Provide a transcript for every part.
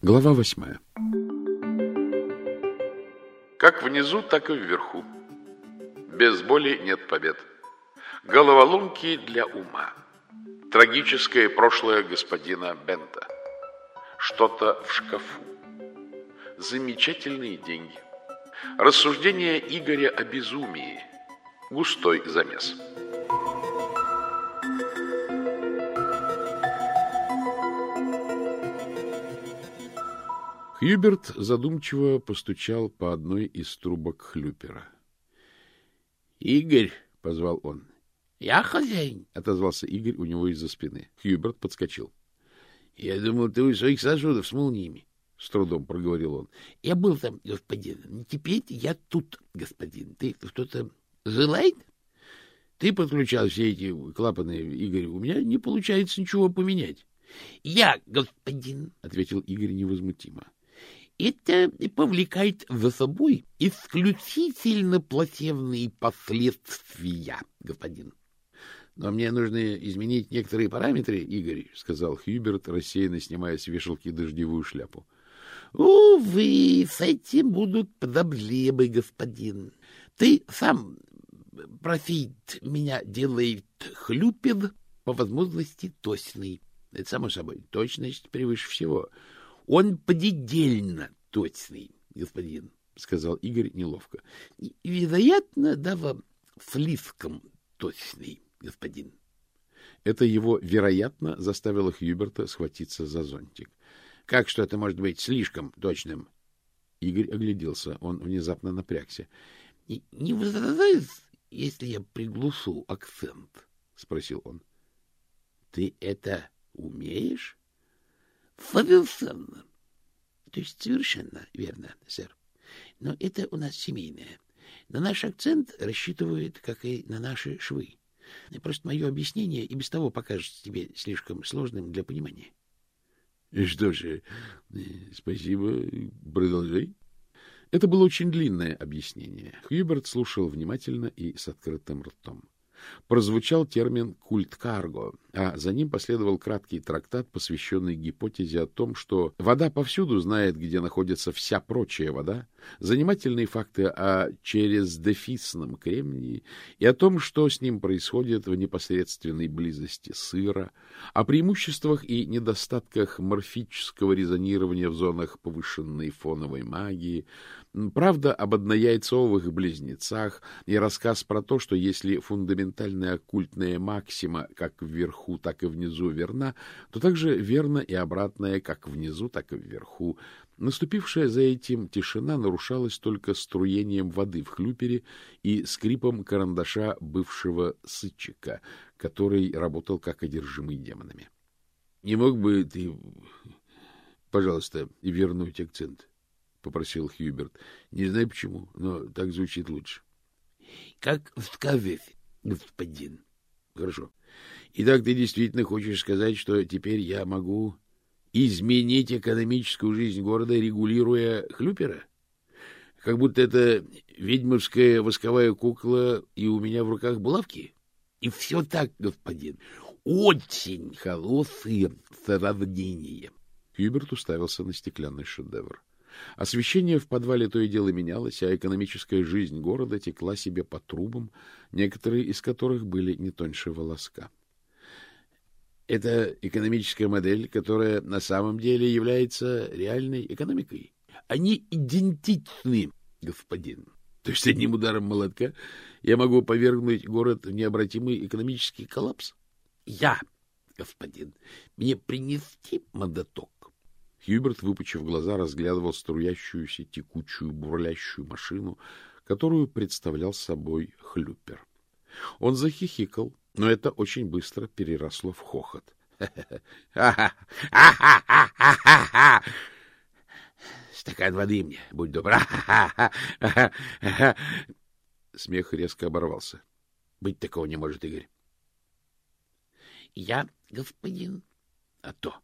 Глава восьмая. Как внизу, так и вверху. Без боли нет побед. Головоломки для ума. Трагическое прошлое господина Бента. Что-то в шкафу. Замечательные деньги. Рассуждение Игоря о безумии. Густой замес. Хьюберт задумчиво постучал по одной из трубок хлюпера. — Игорь! — позвал он. — Я хозяин! — отозвался Игорь у него из-за спины. Хьюберт подскочил. — Я думал, ты у своих сосудов с молниями. — с трудом проговорил он. — Я был там, господин. Теперь я тут, господин. Ты кто-то желает? Ты подключал все эти клапаны, Игорь. У меня не получается ничего поменять. — Я, господин, — ответил Игорь невозмутимо. — это повлекает за собой исключительно плачевные последствия, господин. Но мне нужно изменить некоторые параметры, Игорь, — сказал Хьюберт, рассеянно снимая с вешалки дождевую шляпу. — Увы, с этим будут проблемы, господин. Ты сам просить меня делает хлюпин по возможности точный. Это само собой, точность превыше всего. — он предельно точный, господин, — сказал Игорь неловко. — Вероятно, да вам слишком точный, господин. Это его, вероятно, заставило Хьюберта схватиться за зонтик. — Как что это может быть слишком точным? Игорь огляделся. Он внезапно напрягся. — Не возражаешь, если я приглушу акцент? — спросил он. — Ты это умеешь? Совершенно. То есть совершенно верно, сэр. Но это у нас семейное. На наш акцент рассчитывают, как и на наши швы. Просто мое объяснение и без того покажется тебе слишком сложным для понимания. — Что же, спасибо, продолжай. Это было очень длинное объяснение. Хьюберт слушал внимательно и с открытым ртом прозвучал термин «культ карго», а за ним последовал краткий трактат, посвященный гипотезе о том, что вода повсюду знает, где находится вся прочая вода, занимательные факты о черездефисном кремнии и о том, что с ним происходит в непосредственной близости сыра, о преимуществах и недостатках морфического резонирования в зонах повышенной фоновой магии, правда об однояйцовых близнецах и рассказ про то, что если фундаментальная оккультная максима как вверху, так и внизу верна, то также верно и обратная как внизу, так и вверху. Наступившая за этим тишина нарушалась только струением воды в хлюпере и скрипом карандаша бывшего сычика, который работал как одержимый демонами. — Не мог бы ты, пожалуйста, вернуть акцент? — попросил Хьюберт. — Не знаю почему, но так звучит лучше. — Как сказать, господин? — Хорошо. Итак, ты действительно хочешь сказать, что теперь я могу изменить экономическую жизнь города, регулируя хлюпера? Как будто это ведьмовская восковая кукла, и у меня в руках булавки? И все так, господин. Очень хорошие сравнения. Хьюберт уставился на стеклянный шедевр. Освещение в подвале то и дело менялось, а экономическая жизнь города текла себе по трубам, некоторые из которых были не тоньше волоска. Это экономическая модель, которая на самом деле является реальной экономикой. Они идентичны, господин. То есть одним ударом молотка я могу повергнуть город в необратимый экономический коллапс? Я, господин, мне принести мандаток? Хьюберт, выпучив глаза, разглядывал струящуюся, текучую, бурлящую машину, которую представлял собой хлюпер. Он захихикал, но это очень быстро переросло в хохот. Стакан воды мне, будь добра. Смех резко оборвался. Быть такого не может, Игорь. Я, господин, а то.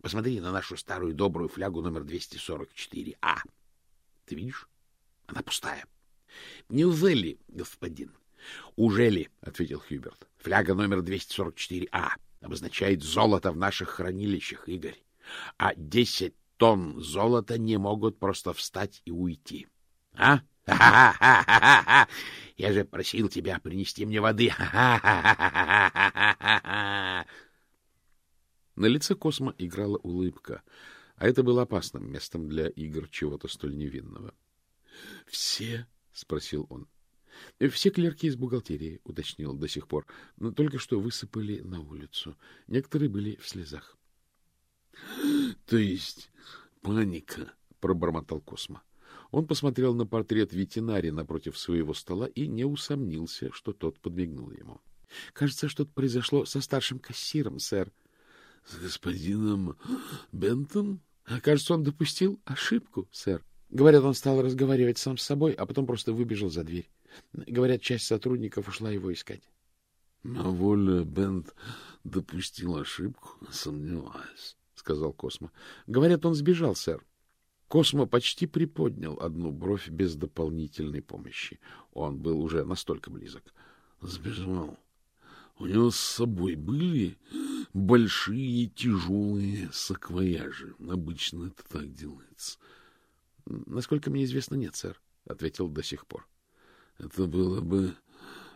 Посмотри на нашу старую добрую флягу номер 244А. Ты видишь? Она пустая. Неужели, господин? Уже ли, — ответил Хьюберт. Фляга номер 244А обозначает золото в наших хранилищах, Игорь. А 10 тонн золота не могут просто встать и уйти. А? Ха-ха-ха-ха-ха! Я же просил тебя принести мне воды. Ха-ха-ха-ха-ха-ха! На лице Космо играла улыбка, а это было опасным местом для игр чего-то столь невинного. — Все? — спросил он. — Все клерки из бухгалтерии, — уточнил до сих пор, но только что высыпали на улицу. Некоторые были в слезах. — То есть паника, — пробормотал Космо. Он посмотрел на портрет ветеринария напротив своего стола и не усомнился, что тот подмигнул ему. — Кажется, что-то произошло со старшим кассиром, сэр. — С господином Бентом? — Кажется, он допустил ошибку, сэр. Говорят, он стал разговаривать сам с собой, а потом просто выбежал за дверь. Говорят, часть сотрудников ушла его искать. — На воле Бент допустил ошибку, сомневаюсь, — сказал Космо. — Говорят, он сбежал, сэр. Космо почти приподнял одну бровь без дополнительной помощи. Он был уже настолько близок. Сбежал. У него с собой были большие тяжелые саквояжи. Обычно это так делается. — Насколько мне известно, нет, сэр, — ответил до сих пор. — Это было бы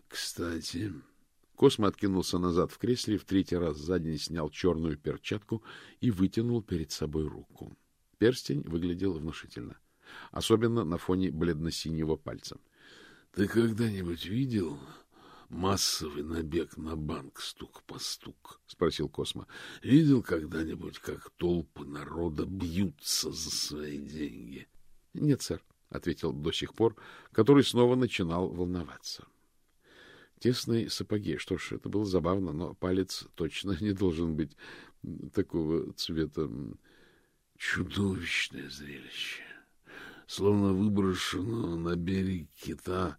кстати. Космо откинулся назад в кресле, в третий раз за день снял черную перчатку и вытянул перед собой руку. Перстень выглядел внушительно, особенно на фоне бледно-синего пальца. — Ты когда-нибудь видел массовый набег на банк стук по стук? — спросил Космо. — Видел когда-нибудь, как толпы народа бьются за свои деньги? — Нет, сэр, — ответил до сих пор, который снова начинал волноваться. Тесные сапоги. Что ж, это было забавно, но палец точно не должен быть такого цвета. Чудовищное зрелище. Словно выброшенного на берег кита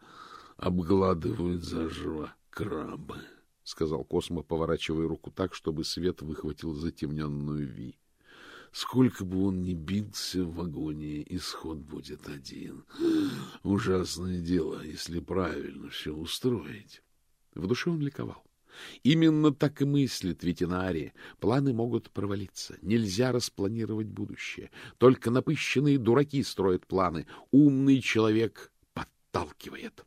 обгладывают заживо крабы, — сказал Космо, поворачивая руку так, чтобы свет выхватил затемненную Ви. Сколько бы он ни бился в вагоне, исход будет один. Ужасное дело, если правильно все устроить. В душе он ликовал. Именно так и мыслит ветеринария. Планы могут провалиться. Нельзя распланировать будущее. Только напыщенные дураки строят планы. Умный человек подталкивает.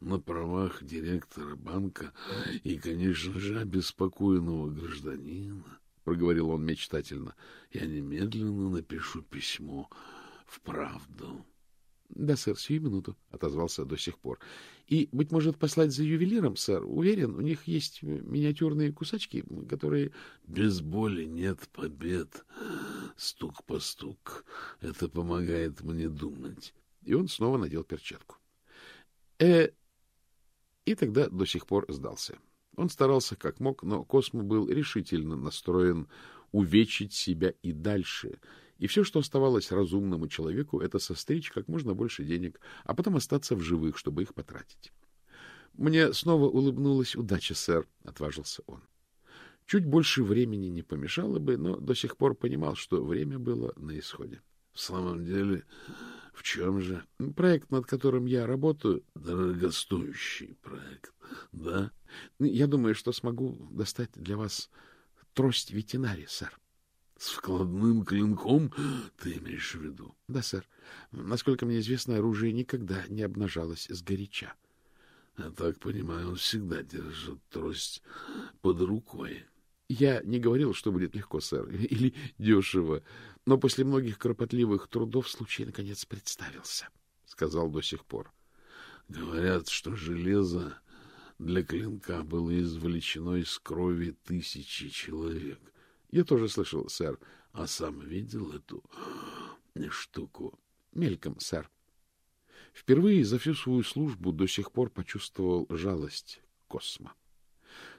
На правах директора банка и, конечно же, обеспокоенного гражданина, — проговорил он мечтательно, — я немедленно напишу письмо в правду. — Да, сэр, сию минуту, — отозвался до сих пор. — И, быть может, послать за ювелиром, сэр? Уверен, у них есть миниатюрные кусачки, которые... — Без боли нет побед. Стук по стук. Это помогает мне думать. И он снова надел перчатку. Э... И тогда до сих пор сдался. Он старался как мог, но Космо был решительно настроен увечить себя и дальше — и все, что оставалось разумному человеку, это состричь как можно больше денег, а потом остаться в живых, чтобы их потратить. — Мне снова улыбнулась удача, сэр, — отважился он. Чуть больше времени не помешало бы, но до сих пор понимал, что время было на исходе. — В самом деле, в чем же? Проект, над которым я работаю, дорогостоящий проект, да? Я думаю, что смогу достать для вас трость ветеринария, сэр. — С вкладным клинком ты имеешь в виду? — Да, сэр. Насколько мне известно, оружие никогда не обнажалось сгоряча. — Я так понимаю, он всегда держит трость под рукой. — Я не говорил, что будет легко, сэр, или дешево, но после многих кропотливых трудов случай, наконец, представился, — сказал до сих пор. — Говорят, что железо для клинка было извлечено из крови тысячи человек — я тоже слышал, сэр. А сам видел эту штуку? Мельком, сэр. Впервые за всю свою службу до сих пор почувствовал жалость Космо.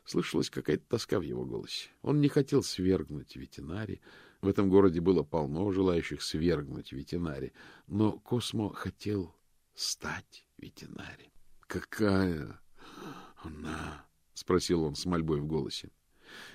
Слышалась какая-то тоска в его голосе. Он не хотел свергнуть ветеринари. В этом городе было полно желающих свергнуть ветеринари. Но Космо хотел стать ветеринари. — Какая она? — спросил он с мольбой в голосе.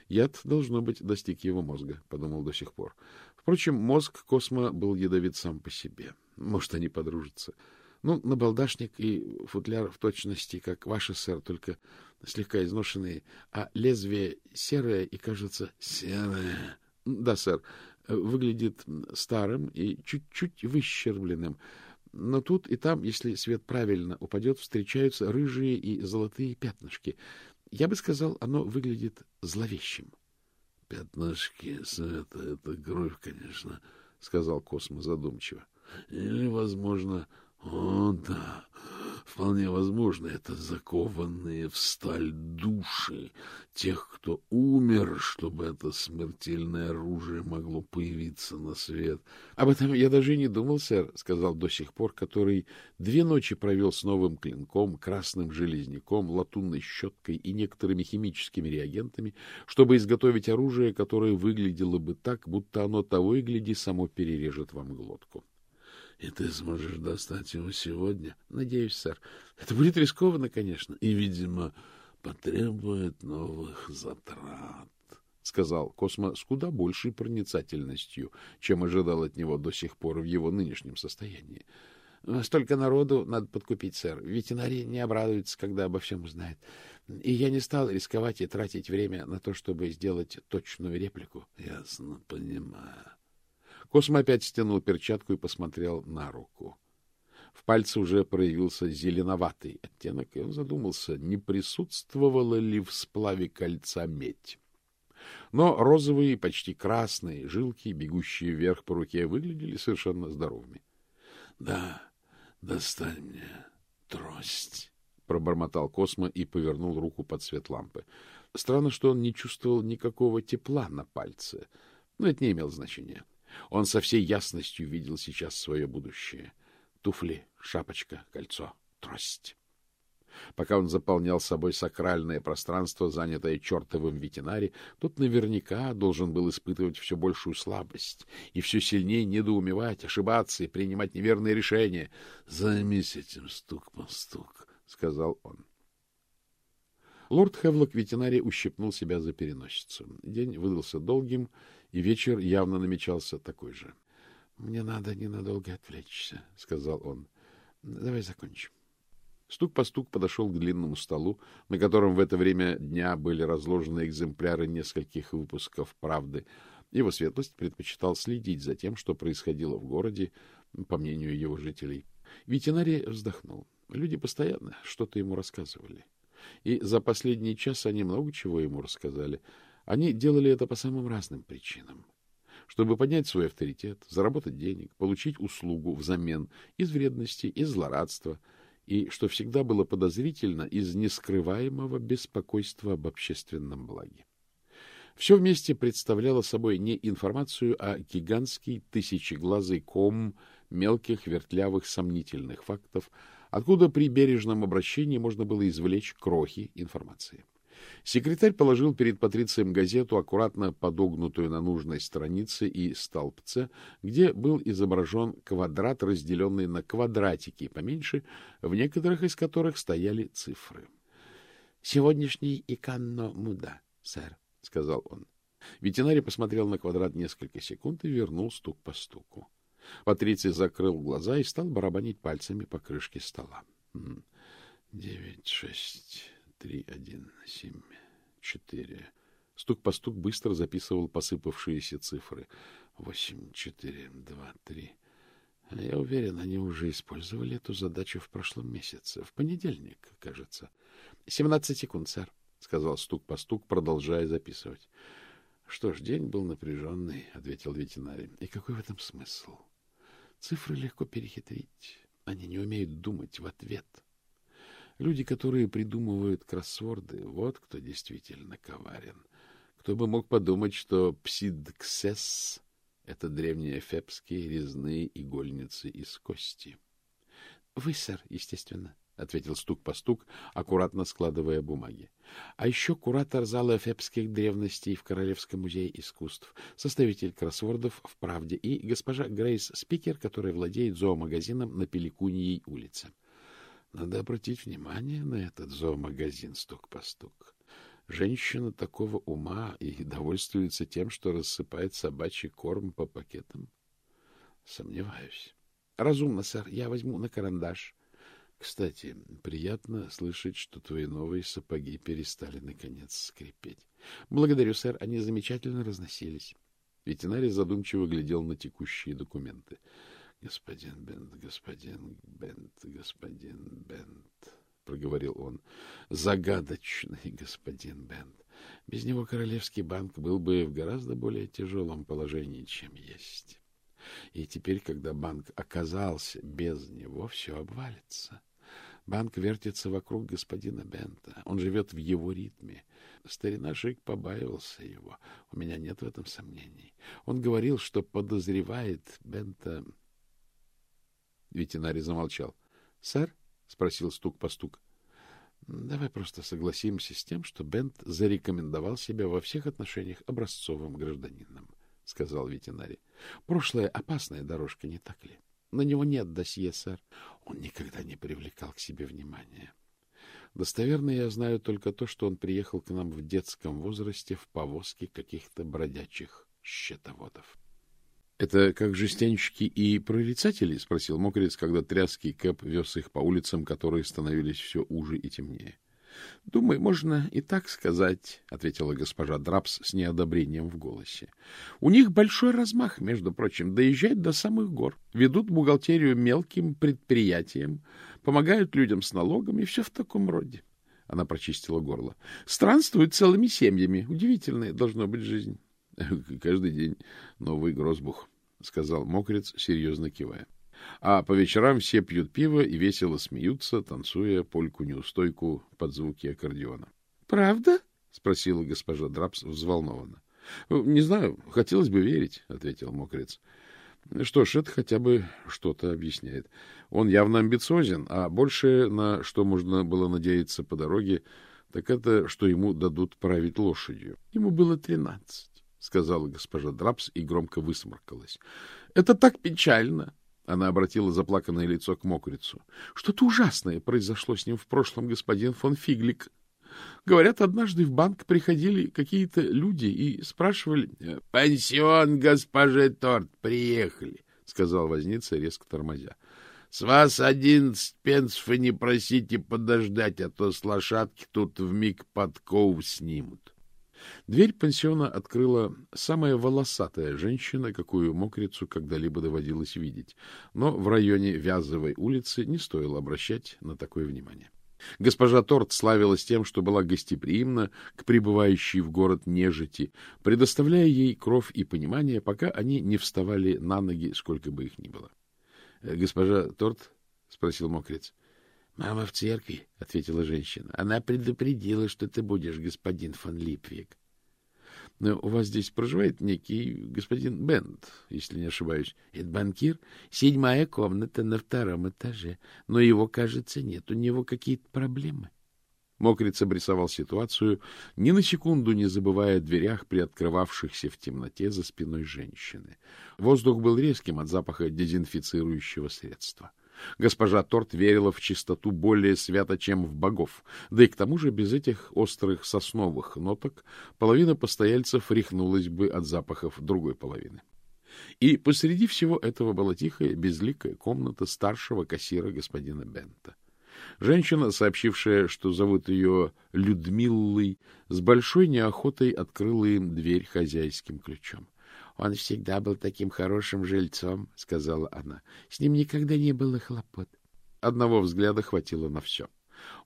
Яд, должно быть, достиг его мозга, — подумал до сих пор. Впрочем, мозг Космо был ядовит сам по себе. Может, они подружатся. Ну, набалдашник и футляр в точности, как ваши, сэр, только слегка изношенные, а лезвие серое и, кажется... — Серое? — Да, сэр. Выглядит старым и чуть-чуть выщербленным. Но тут и там, если свет правильно упадет, встречаются рыжие и золотые пятнышки. Я бы сказал, оно выглядит зловещим. — Пятнышки света — это кровь, конечно, — сказал Космо задумчиво. — Или, возможно, о, да, вполне возможно, это закованные в сталь души тех, кто умер, чтобы это смертельное оружие могло появиться на свет. — Об этом я даже не думал, сэр, — сказал до сих пор, который две ночи провел с новым клинком, красным железняком, латунной щеткой и некоторыми химическими реагентами, чтобы изготовить оружие, которое выглядело бы так, будто оно того и гляди само перережет вам глотку. И ты сможешь достать его сегодня? Надеюсь, сэр. Это будет рискованно, конечно. И, видимо, потребует новых затрат, — сказал Космо с куда большей проницательностью, чем ожидал от него до сих пор в его нынешнем состоянии. — Столько народу надо подкупить, сэр. Ветеринарий не обрадуется, когда обо всем узнает. И я не стал рисковать и тратить время на то, чтобы сделать точную реплику. — Ясно, понимаю. Космо опять стянул перчатку и посмотрел на руку. В пальце уже проявился зеленоватый оттенок, и он задумался, не присутствовала ли в сплаве кольца медь. Но розовые, почти красные жилки, бегущие вверх по руке, выглядели совершенно здоровыми. — Да, достань мне трость, — пробормотал Космо и повернул руку под свет лампы. Странно, что он не чувствовал никакого тепла на пальце, но это не имело значения. Он со всей ясностью видел сейчас свое будущее. Туфли, шапочка, кольцо, трость. Пока он заполнял собой сакральное пространство, занятое чертовым ветеринари, тот наверняка должен был испытывать все большую слабость и все сильнее недоумевать, ошибаться и принимать неверные решения. — Займись этим стук по стук, — сказал он. Лорд Хевлок ветеринарий ущипнул себя за переносицу. День выдался долгим, и вечер явно намечался такой же. — Мне надо ненадолго отвлечься, — сказал он. — Давай закончим. Стук по стук подошел к длинному столу, на котором в это время дня были разложены экземпляры нескольких выпусков «Правды». Его светлость предпочитал следить за тем, что происходило в городе, по мнению его жителей. Ветеринарий вздохнул. Люди постоянно что-то ему рассказывали. И за последний час они много чего ему рассказали — они делали это по самым разным причинам. Чтобы поднять свой авторитет, заработать денег, получить услугу взамен из вредности, из злорадства, и, что всегда было подозрительно, из нескрываемого беспокойства об общественном благе. Все вместе представляло собой не информацию, а гигантский тысячеглазый ком мелких, вертлявых, сомнительных фактов, откуда при бережном обращении можно было извлечь крохи информации. Секретарь положил перед Патрицием газету, аккуратно подогнутую на нужной странице и столбце, где был изображен квадрат, разделенный на квадратики поменьше, в некоторых из которых стояли цифры. — Сегодняшний иканно муда, сэр, — сказал он. Ветеринарий посмотрел на квадрат несколько секунд и вернул стук по стуку. Патриций закрыл глаза и стал барабанить пальцами по крышке стола. — Девять, шесть, три, один, семь, четыре. Стук по стук быстро записывал посыпавшиеся цифры. Восемь, четыре, два, три. Я уверен, они уже использовали эту задачу в прошлом месяце. В понедельник, кажется. — Семнадцать секунд, сэр, — сказал стук по стук, продолжая записывать. — Что ж, день был напряженный, — ответил ветеринарий. — И какой в этом смысл? Цифры легко перехитрить. Они не умеют думать в ответ. — Люди, которые придумывают кроссворды, вот кто действительно коварен. Кто бы мог подумать, что псидксес — это древние эфепские резные игольницы из кости. — Вы, сэр, естественно, — ответил стук по стук, аккуратно складывая бумаги. — А еще куратор зала эфепских древностей в Королевском музее искусств, составитель кроссвордов в «Правде» и госпожа Грейс Спикер, которая владеет зоомагазином на Пеликуньей улице. — надо обратить внимание на этот зоомагазин стук по стук. Женщина такого ума и довольствуется тем, что рассыпает собачий корм по пакетам? Сомневаюсь. Разумно, сэр. Я возьму на карандаш. Кстати, приятно слышать, что твои новые сапоги перестали, наконец, скрипеть. Благодарю, сэр. Они замечательно разносились. Ветеринарий задумчиво глядел на текущие документы. — Господин Бент, господин Бент, господин Бент, — проговорил он. — Загадочный господин Бент. Без него Королевский банк был бы в гораздо более тяжелом положении, чем есть. И теперь, когда банк оказался без него, все обвалится. Банк вертится вокруг господина Бента. Он живет в его ритме. Старина Шик побаивался его. У меня нет в этом сомнений. Он говорил, что подозревает Бента... Ветеринарий замолчал. — Сэр? — спросил стук по стук. — Давай просто согласимся с тем, что Бент зарекомендовал себя во всех отношениях образцовым гражданином, — сказал ветеринарий. — Прошлое — опасная дорожка, не так ли? На него нет досье, сэр. Он никогда не привлекал к себе внимания. Достоверно я знаю только то, что он приехал к нам в детском возрасте в повозке каких-то бродячих счетоводов. — Это как жестянщики и прорицатели? — спросил мокрец, когда тряский Кэп вез их по улицам, которые становились все уже и темнее. — Думаю, можно и так сказать, — ответила госпожа Драпс с неодобрением в голосе. — У них большой размах, между прочим, доезжают до самых гор, ведут бухгалтерию мелким предприятиям, помогают людям с налогами все в таком роде. Она прочистила горло. Странствуют целыми семьями. Удивительная должна быть жизнь. — Каждый день новый грозбух, — сказал мокрец, серьезно кивая. А по вечерам все пьют пиво и весело смеются, танцуя польку-неустойку под звуки аккордеона. — Правда? — спросила госпожа Драпс взволнованно. — Не знаю, хотелось бы верить, — ответил мокрец. Что ж, это хотя бы что-то объясняет. Он явно амбициозен, а больше, на что можно было надеяться по дороге, так это, что ему дадут править лошадью. Ему было тринадцать, — сказала госпожа Драпс и громко высморкалась. — Это так печально! Она обратила заплаканное лицо к мокрицу. — Что-то ужасное произошло с ним в прошлом, господин фон Фиглик. Говорят, однажды в банк приходили какие-то люди и спрашивали... — Пансион госпожи Торт приехали, — сказал возница, резко тормозя. — С вас одиннадцать пенсов и не просите подождать, а то с лошадки тут вмиг подков снимут. Дверь пансиона открыла самая волосатая женщина, какую мокрицу когда-либо доводилось видеть, но в районе Вязовой улицы не стоило обращать на такое внимание. Госпожа Торт славилась тем, что была гостеприимна к прибывающей в город нежити, предоставляя ей кровь и понимание, пока они не вставали на ноги, сколько бы их ни было. «Э, — Госпожа Торт? — спросил мокрец. — Мама в церкви, — ответила женщина. — Она предупредила, что ты будешь господин фон Липвик. Но у вас здесь проживает некий господин Бент, если не ошибаюсь. Это банкир? Седьмая комната на втором этаже. Но его, кажется, нет. У него какие-то проблемы. Мокриц обрисовал ситуацию, ни на секунду не забывая о дверях, приоткрывавшихся в темноте за спиной женщины. Воздух был резким от запаха дезинфицирующего средства. — Госпожа Торт верила в чистоту более свято, чем в богов, да и к тому же без этих острых сосновых ноток половина постояльцев рехнулась бы от запахов другой половины. И посреди всего этого была тихая, безликая комната старшего кассира господина Бента. Женщина, сообщившая, что зовут ее Людмиллой, с большой неохотой открыла им дверь хозяйским ключом. Он всегда был таким хорошим жильцом, — сказала она. С ним никогда не было хлопот. Одного взгляда хватило на все.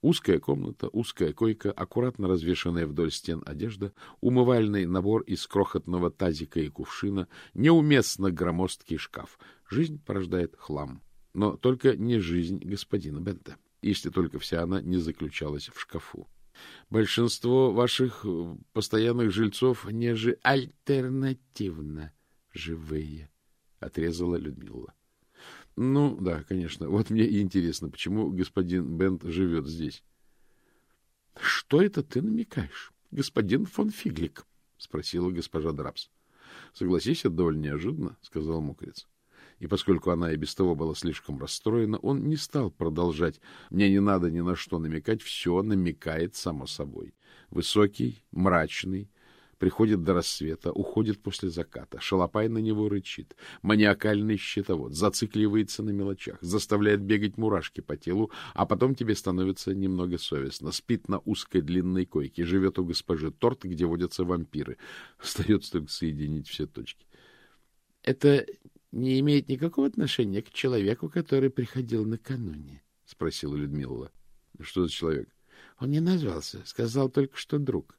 Узкая комната, узкая койка, аккуратно развешанная вдоль стен одежда, умывальный набор из крохотного тазика и кувшина, неуместно громоздкий шкаф. Жизнь порождает хлам. Но только не жизнь господина Бента, если только вся она не заключалась в шкафу. Большинство ваших э, постоянных жильцов не же альтернативно живые, — отрезала Людмила. — Ну, да, конечно. Вот мне и интересно, почему господин Бент живет здесь. — Что это ты намекаешь, господин фон Фиглик? — спросила госпожа Драпс. — Согласись, это довольно неожиданно, — сказал мокрец и поскольку она и без того была слишком расстроена, он не стал продолжать. Мне не надо ни на что намекать, все намекает само собой. Высокий, мрачный, приходит до рассвета, уходит после заката, шалопай на него рычит, маниакальный счетовод, зацикливается на мелочах, заставляет бегать мурашки по телу, а потом тебе становится немного совестно. Спит на узкой длинной койке, живет у госпожи Торт, где водятся вампиры. Остается только соединить все точки. — Это не имеет никакого отношения к человеку, который приходил накануне? — спросила Людмила. — Что за человек? — Он не назвался, сказал только, что друг.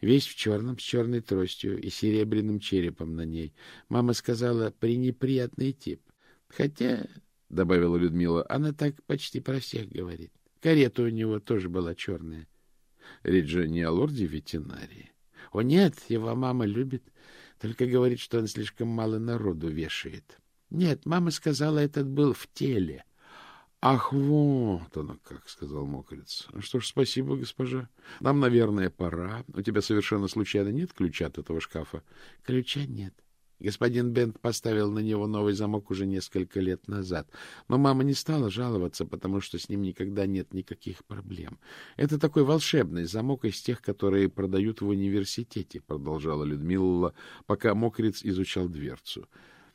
Весь в черном, с черной тростью и серебряным черепом на ней. Мама сказала, пренеприятный тип. Хотя, — добавила Людмила, — она так почти про всех говорит. Карета у него тоже была черная. Речь же не о лорде ветеринарии. О, нет, его мама любит, только говорит, что он слишком мало народу вешает. Нет, мама сказала, этот был в теле. — Ах, вот оно как, — сказал мокрец. — Что ж, спасибо, госпожа. Нам, наверное, пора. У тебя совершенно случайно нет ключа от этого шкафа? — Ключа нет. Господин Бент поставил на него новый замок уже несколько лет назад. Но мама не стала жаловаться, потому что с ним никогда нет никаких проблем. Это такой волшебный замок из тех, которые продают в университете, — продолжала Людмила, пока мокрец изучал дверцу.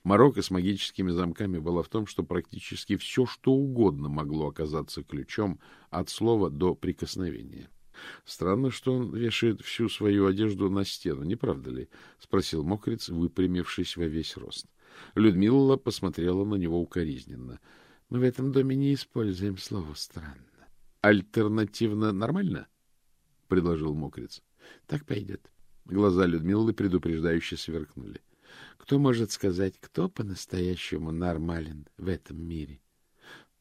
Марокко с магическими замками было в том, что практически все, что угодно могло оказаться ключом от слова до прикосновения. — Странно, что он вешает всю свою одежду на стену, не правда ли? — спросил мокрец, выпрямившись во весь рост. Людмила посмотрела на него укоризненно. — Мы в этом доме не используем слово «странно». — Альтернативно нормально? — предложил мокрец. — Так пойдет. Глаза Людмилы предупреждающе сверкнули. — Кто может сказать, кто по-настоящему нормален в этом мире? —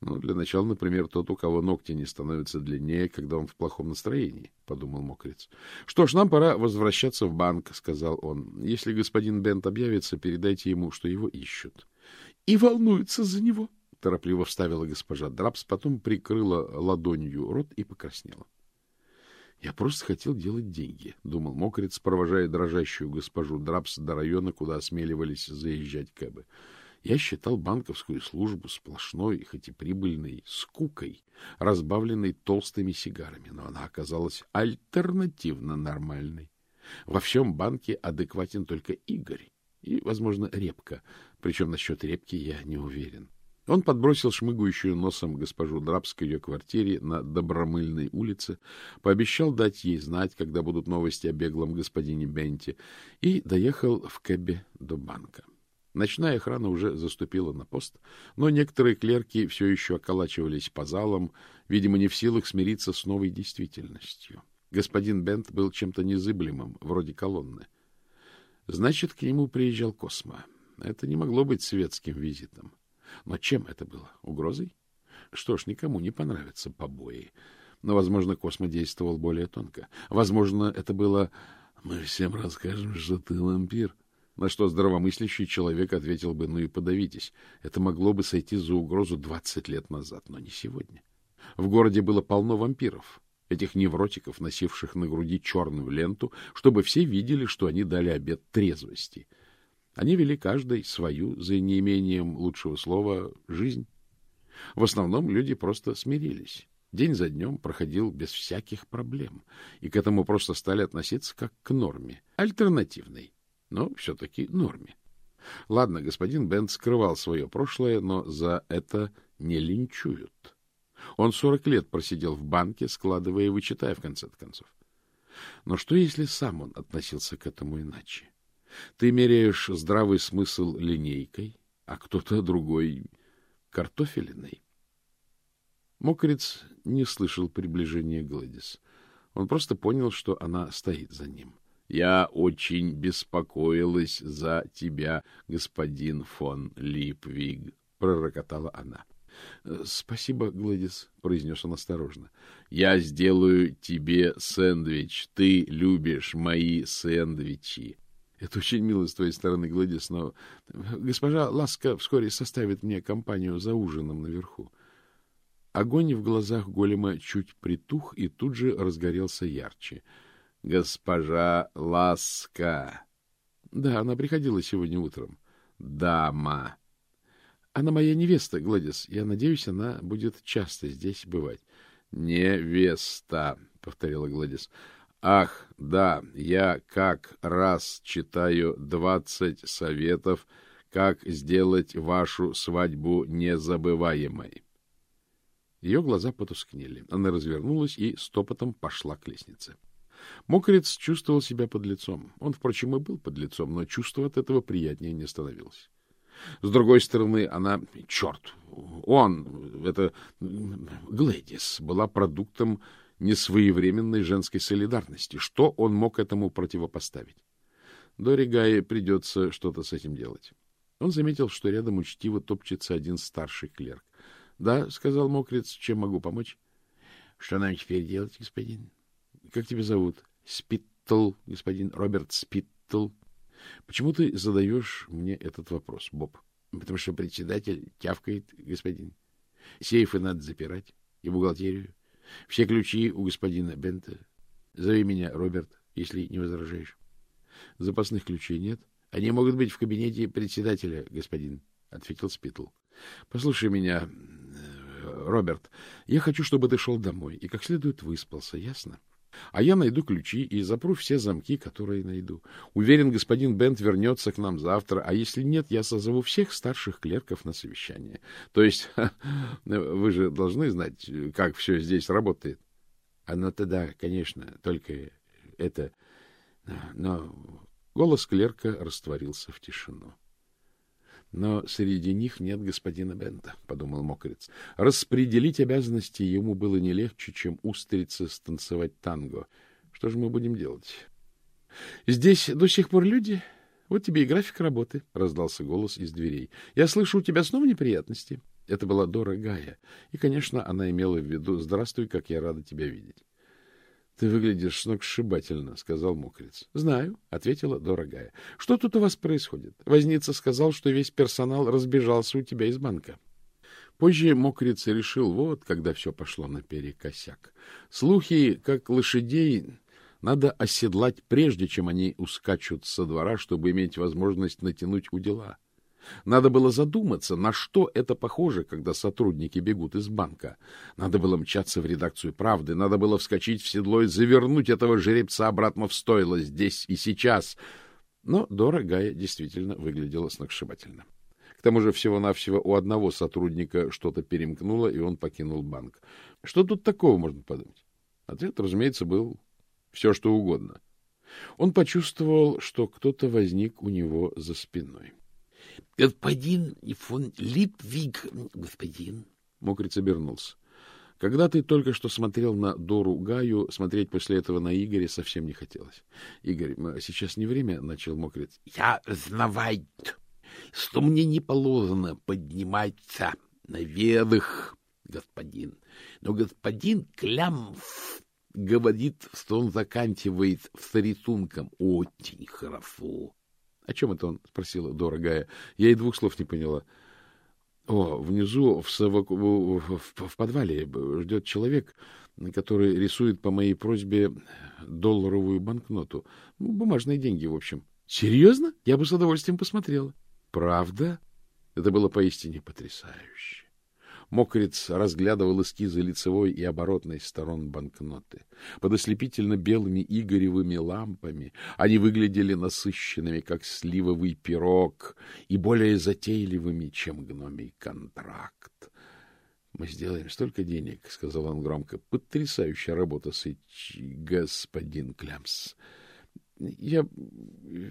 ну, для начала, например, тот, у кого ногти не становятся длиннее, когда он в плохом настроении, — подумал мокрец. — Что ж, нам пора возвращаться в банк, — сказал он. — Если господин Бент объявится, передайте ему, что его ищут. — И волнуются за него, — торопливо вставила госпожа Драпс, потом прикрыла ладонью рот и покраснела. — Я просто хотел делать деньги, — думал мокрец, провожая дрожащую госпожу Драпс до района, куда осмеливались заезжать кэбы. Я считал банковскую службу сплошной, хоть и прибыльной, скукой, разбавленной толстыми сигарами, но она оказалась альтернативно нормальной. Во всем банке адекватен только Игорь и, возможно, Репка, причем насчет Репки я не уверен. Он подбросил шмыгающую носом госпожу Драбс к ее квартире на Добромыльной улице, пообещал дать ей знать, когда будут новости о беглом господине Бенте, и доехал в кэбе до банка. Ночная охрана уже заступила на пост, но некоторые клерки все еще околачивались по залам, видимо, не в силах смириться с новой действительностью. Господин Бент был чем-то незыблемым, вроде колонны. Значит, к нему приезжал Космо. Это не могло быть светским визитом. Но чем это было? Угрозой? Что ж, никому не понравятся побои. Но, возможно, Космо действовал более тонко. Возможно, это было «Мы всем расскажем, что ты вампир», на что здравомыслящий человек ответил бы, ну и подавитесь. Это могло бы сойти за угрозу двадцать лет назад, но не сегодня. В городе было полно вампиров, этих невротиков, носивших на груди черную ленту, чтобы все видели, что они дали обет трезвости. Они вели каждый свою, за неимением лучшего слова, жизнь. В основном люди просто смирились. День за днем проходил без всяких проблем, и к этому просто стали относиться как к норме, альтернативной но все-таки норме. Ладно, господин Бент скрывал свое прошлое, но за это не линчуют. Он сорок лет просидел в банке, складывая и вычитая, в конце концов. Но что, если сам он относился к этому иначе? Ты меряешь здравый смысл линейкой, а кто-то другой — картофелиной. Мокрец не слышал приближения Гладис. Он просто понял, что она стоит за ним. Я очень беспокоилась за тебя, господин фон Липвиг, — пророкотала она. — Спасибо, Гладис, — произнес он осторожно. — Я сделаю тебе сэндвич. Ты любишь мои сэндвичи. — Это очень мило с твоей стороны, Гладис, но госпожа Ласка вскоре составит мне компанию за ужином наверху. Огонь в глазах голема чуть притух и тут же разгорелся ярче — Госпожа Ласка. Да, она приходила сегодня утром. Дама. Она моя невеста, Гладис. Я надеюсь, она будет часто здесь бывать. Невеста, повторила Гладис. Ах, да, я как раз читаю двадцать советов, как сделать вашу свадьбу незабываемой. Ее глаза потускнели. Она развернулась и стопотом пошла к лестнице. Мокрец чувствовал себя под лицом. Он, впрочем, и был под лицом, но чувство от этого приятнее не становилось. С другой стороны, она... Черт! Он, это Глэдис, была продуктом несвоевременной женской солидарности. Что он мог этому противопоставить? Дори Гае придется что-то с этим делать. Он заметил, что рядом учтиво топчется один старший клерк. — Да, — сказал Мокрец, — чем могу помочь? — Что нам теперь делать, господин? — Как тебя зовут? — Спиттл, господин Роберт Спиттл. — Почему ты задаешь мне этот вопрос, Боб? — Потому что председатель тявкает, господин. Сейфы надо запирать и бухгалтерию. Все ключи у господина Бента. Зови меня Роберт, если не возражаешь. Запасных ключей нет. Они могут быть в кабинете председателя, господин, — ответил Спитл. — Послушай меня, э, Роберт, я хочу, чтобы ты шел домой и как следует выспался, ясно? А я найду ключи и запру все замки, которые найду. Уверен, господин Бент вернется к нам завтра, а если нет, я созову всех старших клерков на совещание. То есть вы же должны знать, как все здесь работает. Оно тогда, конечно, только это... Но голос клерка растворился в тишину. Но среди них нет господина Бента, — подумал мокрец. Распределить обязанности ему было не легче, чем устрице станцевать танго. Что же мы будем делать? — Здесь до сих пор люди? Вот тебе и график работы, — раздался голос из дверей. — Я слышу, у тебя снова неприятности. Это была Дора Гая, и, конечно, она имела в виду «Здравствуй, как я рада тебя видеть». Ты выглядишь сногсшибательно, — сказал мокрец. — Знаю, — ответила дорогая. — Что тут у вас происходит? Возница сказал, что весь персонал разбежался у тебя из банка. Позже мокрец решил, вот когда все пошло наперекосяк. Слухи, как лошадей, надо оседлать, прежде чем они ускачут со двора, чтобы иметь возможность натянуть удила. — надо было задуматься, на что это похоже, когда сотрудники бегут из банка. Надо было мчаться в редакцию «Правды», надо было вскочить в седло и завернуть этого жеребца обратно в стойло здесь и сейчас. Но Дора Гая действительно выглядела сногсшибательно. К тому же всего-навсего у одного сотрудника что-то перемкнуло, и он покинул банк. Что тут такого можно подумать? Ответ, разумеется, был все, что угодно. Он почувствовал, что кто-то возник у него за спиной. — Господин фон Липвиг, господин. Мокриц обернулся. Когда ты только что смотрел на Дору Гаю, смотреть после этого на Игоря совсем не хотелось. — Игорь, сейчас не время, — начал Мокриц. — Я знавай, что мне не положено подниматься наверх, господин. Но господин Клямф говорит, что он заканчивает с рисунком очень хорошо. — О чем это он? — спросила дорогая. Я и двух слов не поняла. — О, внизу, в, совок... в, в, в подвале, ждет человек, который рисует по моей просьбе долларовую банкноту. Ну, бумажные деньги, в общем. — Серьезно? Я бы с удовольствием посмотрела. — Правда? Это было поистине потрясающе. Мокрец разглядывал эскизы лицевой и оборотной сторон банкноты. Под ослепительно белыми игоревыми лампами они выглядели насыщенными, как сливовый пирог, и более затейливыми, чем гномий контракт. — Мы сделаем столько денег, — сказал он громко. — Потрясающая работа, Сыч, господин Клямс. — Я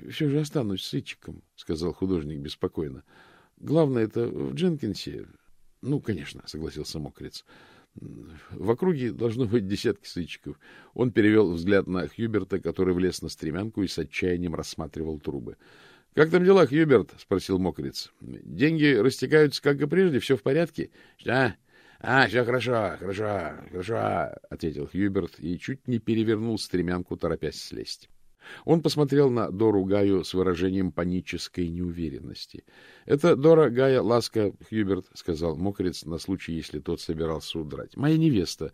все же останусь сычиком, — сказал художник беспокойно. — Главное, это в Дженкинсе. — Ну, конечно, — согласился Мокрец. — В округе должно быть десятки сычиков. Он перевел взгляд на Хьюберта, который влез на стремянку и с отчаянием рассматривал трубы. — Как там дела, Хьюберт? — спросил Мокрец. — Деньги растекаются, как и прежде, все в порядке? — Да. — А, все хорошо, хорошо, хорошо, — ответил Хьюберт и чуть не перевернул стремянку, торопясь слезть. Он посмотрел на Дору Гаю с выражением панической неуверенности. — Это Дора Гая Ласка, Хьюберт, — сказал мокрец на случай, если тот собирался удрать. — Моя невеста.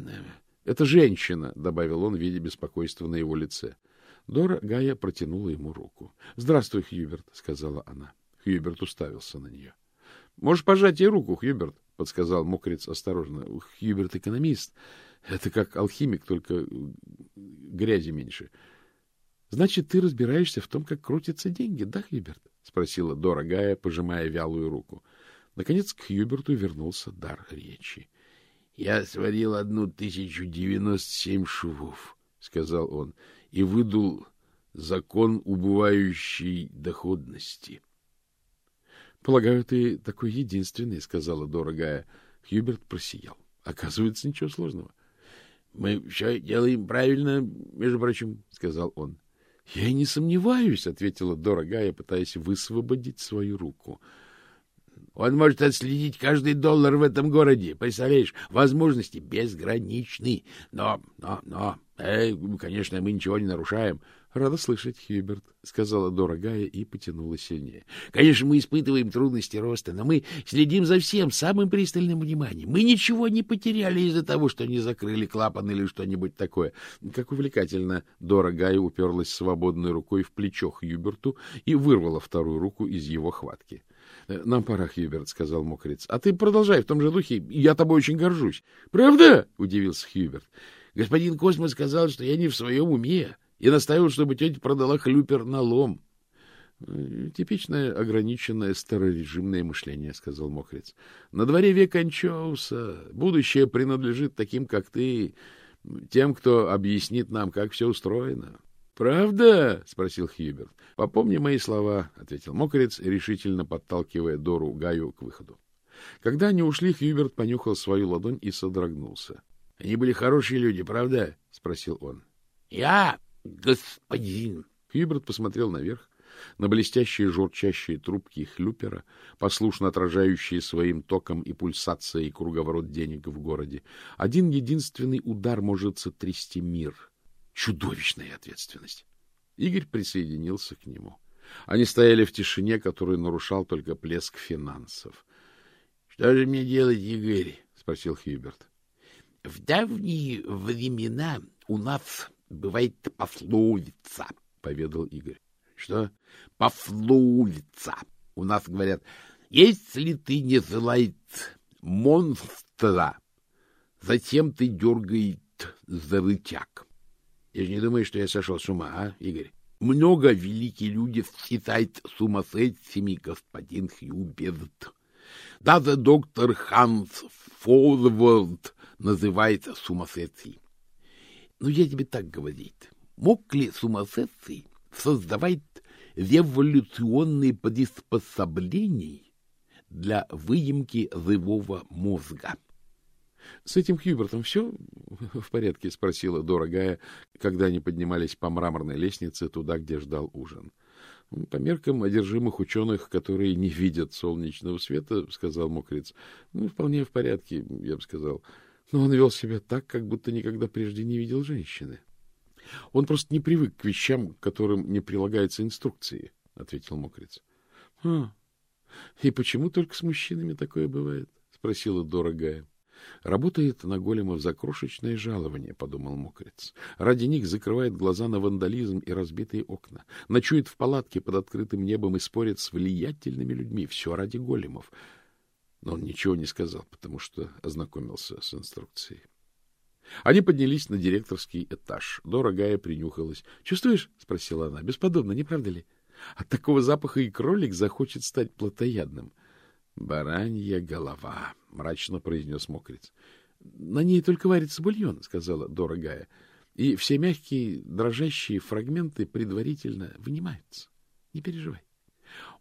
— Это женщина, — добавил он, видя беспокойство на его лице. Дора Гая протянула ему руку. — Здравствуй, Хьюберт, — сказала она. Хьюберт уставился на нее. — Можешь пожать ей руку, Хьюберт, — подсказал мокрец осторожно. — Хьюберт экономист. Это как алхимик, только грязи меньше. — Значит, ты разбираешься в том, как крутятся деньги, да, Хьюберт? — спросила дорогая, пожимая вялую руку. Наконец к Хьюберту вернулся дар речи. — Я сварил одну тысячу девяносто семь швов, — сказал он, — и выдул закон убывающей доходности. — Полагаю, ты такой единственный, — сказала дорогая. Хьюберт просиял. Оказывается, ничего сложного. — Мы все делаем правильно, между прочим, — сказал он. — Я не сомневаюсь, — ответила дорогая, пытаясь высвободить свою руку. — он может отследить каждый доллар в этом городе. Представляешь, возможности безграничны. Но, но, но, э, конечно, мы ничего не нарушаем. — Рада слышать, Хьюберт, — сказала дорогая и потянула сильнее. — Конечно, мы испытываем трудности роста, но мы следим за всем самым пристальным вниманием. Мы ничего не потеряли из-за того, что не закрыли клапан или что-нибудь такое. Как увлекательно дорогая уперлась свободной рукой в плечо Хьюберту и вырвала вторую руку из его хватки. — Нам пора, Хьюберт, — сказал мокрец. — А ты продолжай в том же духе. Я тобой очень горжусь. — Правда? — удивился Хьюберт. — Господин Космос сказал, что я не в своем уме, и наставил, чтобы тетя продала хлюпер на лом. «Э, — Типичное ограниченное старорежимное мышление, — сказал мокрец. — На дворе век Анчоуса. Будущее принадлежит таким, как ты, тем, кто объяснит нам, как все устроено. — Правда? — спросил Хьюберт. — Попомни мои слова, — ответил мокрец, решительно подталкивая Дору Гаю к выходу. Когда они ушли, Хьюберт понюхал свою ладонь и содрогнулся. — Они были хорошие люди, правда? — спросил он. — Я, господин. Хьюберт посмотрел наверх, на блестящие журчащие трубки хлюпера, послушно отражающие своим током и пульсацией круговорот денег в городе. Один единственный удар может сотрясти мир — Чудовищная ответственность. Игорь присоединился к нему. Они стояли в тишине, которую нарушал только плеск финансов. — Что же мне делать, Игорь? — спросил Хьюберт. — В давние времена у нас бывает пословица, — поведал Игорь. — Что? — Пословица. У нас говорят, если ты не желает монстра, зачем ты дергает за рычаг? Ты же не думаешь, что я сошел с ума, а, Игорь? Много великие люди считают сумасшедшими господин Хьюберт. Даже доктор Ханс Форвард называет сумасшедший. Но я тебе так говорить. Мог ли сумасшедший создавать революционные приспособления для выемки живого мозга? — С этим Хьюбертом все в порядке? — спросила дорогая, когда они поднимались по мраморной лестнице туда, где ждал ужин. — По меркам одержимых ученых, которые не видят солнечного света, — сказал мокрец, — ну, вполне в порядке, я бы сказал. Но он вел себя так, как будто никогда прежде не видел женщины. Он просто не привык к вещам, к которым не прилагаются инструкции, — ответил мокрец. — А, и почему только с мужчинами такое бывает? — спросила дорогая. Работает на големов за крошечное жалование, — подумал мокрец. Ради них закрывает глаза на вандализм и разбитые окна. Ночует в палатке под открытым небом и спорит с влиятельными людьми. Все ради големов. Но он ничего не сказал, потому что ознакомился с инструкцией. Они поднялись на директорский этаж. Дорогая принюхалась. — Чувствуешь? — спросила она. — Бесподобно, не правда ли? От такого запаха и кролик захочет стать плотоядным. — Баранья голова, — мрачно произнес мокрец. — На ней только варится бульон, — сказала дорогая, — и все мягкие дрожащие фрагменты предварительно вынимаются. Не переживай.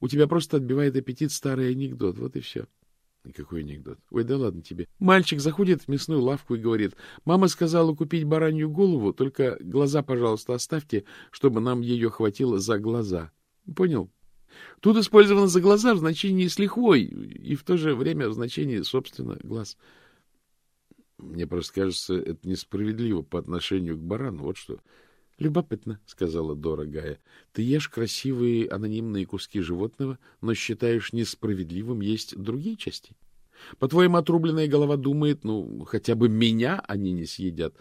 У тебя просто отбивает аппетит старый анекдот, вот и все. — Какой анекдот? Ой, да ладно тебе. Мальчик заходит в мясную лавку и говорит, мама сказала купить баранью голову, только глаза, пожалуйста, оставьте, чтобы нам ее хватило за глаза. Понял? — Тут использовано за глаза в значении с лихвой и в то же время в значении, собственно, глаз. Мне просто кажется, это несправедливо по отношению к барану. Вот что. Любопытно, — сказала дорогая. Ты ешь красивые анонимные куски животного, но считаешь несправедливым есть другие части? По-твоему, отрубленная голова думает, ну, хотя бы меня они не съедят.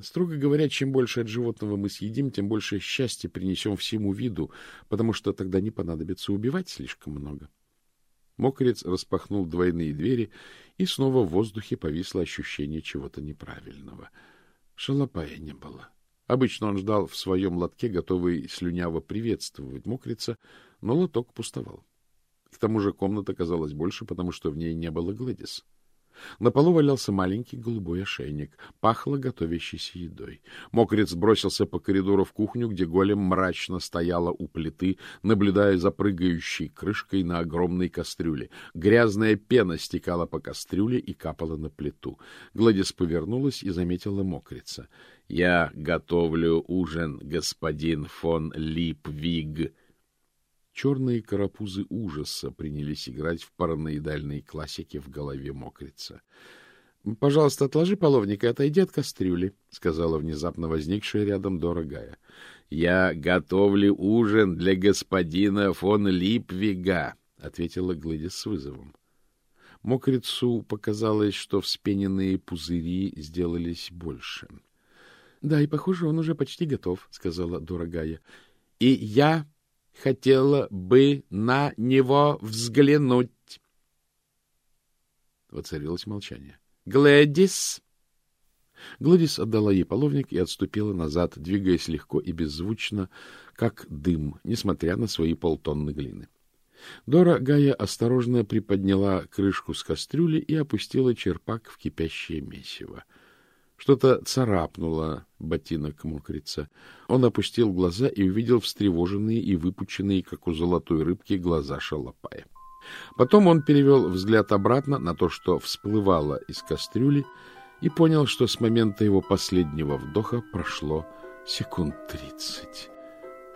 Строго говоря, чем больше от животного мы съедим, тем больше счастья принесем всему виду, потому что тогда не понадобится убивать слишком много. Мокрец распахнул двойные двери, и снова в воздухе повисло ощущение чего-то неправильного. Шалопая не было. Обычно он ждал в своем лотке, готовый слюняво приветствовать мокрица, но лоток пустовал. К тому же комната казалась больше, потому что в ней не было Глэдис. На полу валялся маленький голубой ошейник. Пахло готовящейся едой. Мокрец бросился по коридору в кухню, где голем мрачно стояла у плиты, наблюдая за прыгающей крышкой на огромной кастрюле. Грязная пена стекала по кастрюле и капала на плиту. Гладис повернулась и заметила мокрица. — Я готовлю ужин, господин фон Липвиг. Черные карапузы ужаса принялись играть в параноидальные классики в голове мокрица. — Пожалуйста, отложи половник и отойди от кастрюли, — сказала внезапно возникшая рядом дорогая. — Я готовлю ужин для господина фон Липвига, — ответила Глэдис с вызовом. Мокрицу показалось, что вспененные пузыри сделались больше. — Да, и, похоже, он уже почти готов, — сказала дорогая. — И я хотела бы на него взглянуть. Воцарилось молчание. «Глэдис!» Гладис отдала ей половник и отступила назад, двигаясь легко и беззвучно, как дым, несмотря на свои полтонны глины. Дора Гая осторожно приподняла крышку с кастрюли и опустила черпак в кипящее месиво. Что-то царапнуло ботинок мокрица. Он опустил глаза и увидел встревоженные и выпученные, как у золотой рыбки, глаза шалопая. Потом он перевел взгляд обратно на то, что всплывало из кастрюли, и понял, что с момента его последнего вдоха прошло секунд тридцать.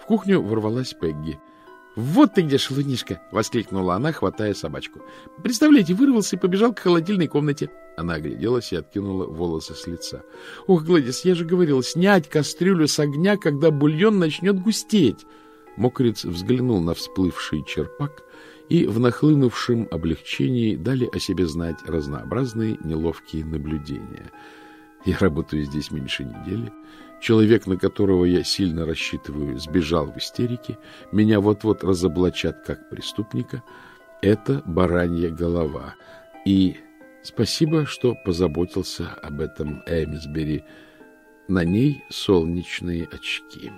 В кухню ворвалась Пегги —— Вот ты где, шалунишка! — воскликнула она, хватая собачку. — Представляете, вырвался и побежал к холодильной комнате. Она огляделась и откинула волосы с лица. — Ох, Гладис, я же говорила, снять кастрюлю с огня, когда бульон начнет густеть. Мокрец взглянул на всплывший черпак, и в нахлынувшем облегчении дали о себе знать разнообразные неловкие наблюдения. Я работаю здесь меньше недели, Человек, на которого я сильно рассчитываю, сбежал в истерике, меня вот-вот разоблачат как преступника. Это баранья голова. И спасибо, что позаботился об этом Эмисбери. На ней солнечные очки».